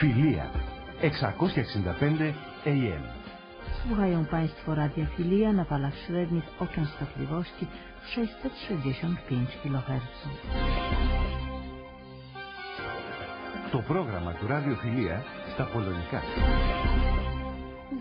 Φιλία 665 AM. Słuchają Państwo Radia Filia na falach średnich o częstotliwości 665 kHz. Το πρόγραμμα του Ράδιο Φιλία στα πολωνικά.